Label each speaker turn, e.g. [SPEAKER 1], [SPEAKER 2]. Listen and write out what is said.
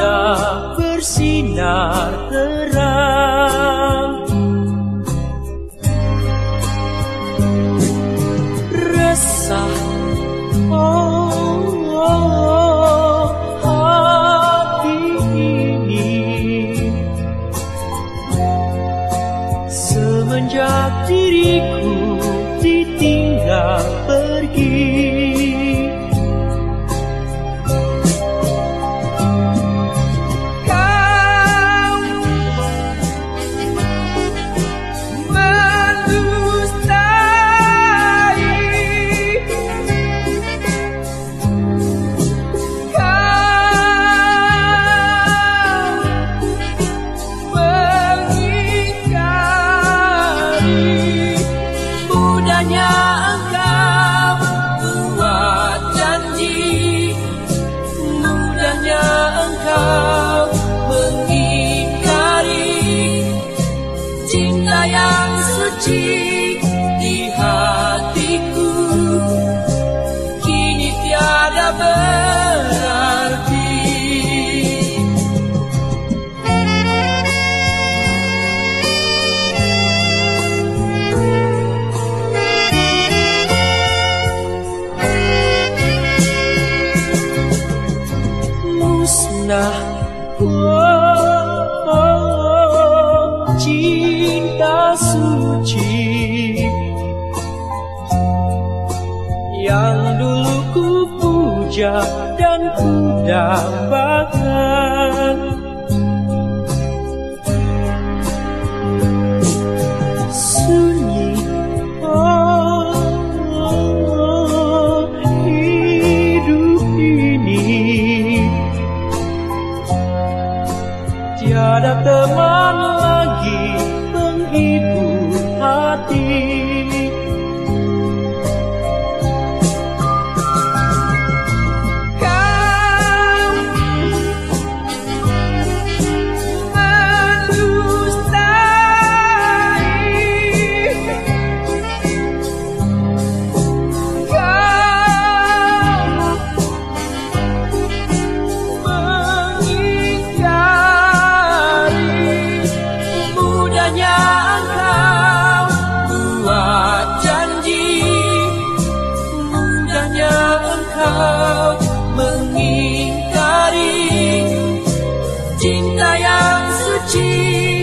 [SPEAKER 1] Tiada bersinar terang. Resah. Oh, oh, hati ini. Semenjak diriku ditinggal pergi cinta suci yang dulu ku puja dan ku dambakan yang suci.